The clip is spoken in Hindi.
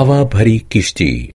हवा भरी किश्ती।